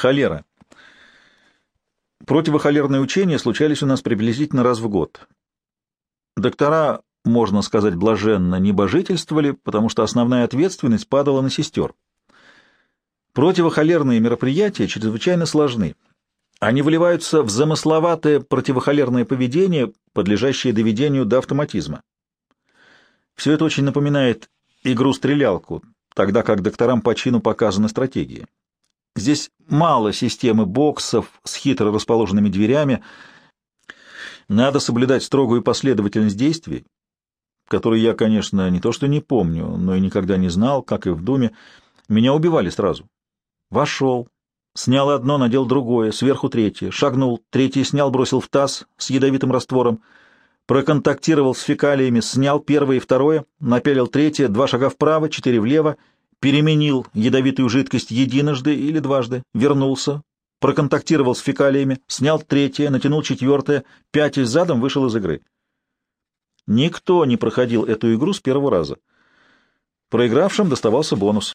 Холера. Противохолерные учения случались у нас приблизительно раз в год. Доктора, можно сказать, блаженно небожительствовали, потому что основная ответственность падала на сестер. Противохолерные мероприятия чрезвычайно сложны. Они выливаются в замысловатое противохолерное поведение, подлежащее доведению до автоматизма. Все это очень напоминает игру-стрелялку, тогда как докторам по чину показаны стратегии. Здесь мало системы боксов с хитро расположенными дверями. Надо соблюдать строгую последовательность действий, которую я, конечно, не то что не помню, но и никогда не знал, как и в Думе. Меня убивали сразу. Вошел, снял одно, надел другое, сверху третье, шагнул, третье снял, бросил в таз с ядовитым раствором, проконтактировал с фекалиями, снял первое и второе, напялил третье, два шага вправо, четыре влево, переменил ядовитую жидкость единожды или дважды, вернулся, проконтактировал с фекалиями, снял третье, натянул четвертое, пятясь задом, вышел из игры. Никто не проходил эту игру с первого раза. Проигравшим доставался бонус.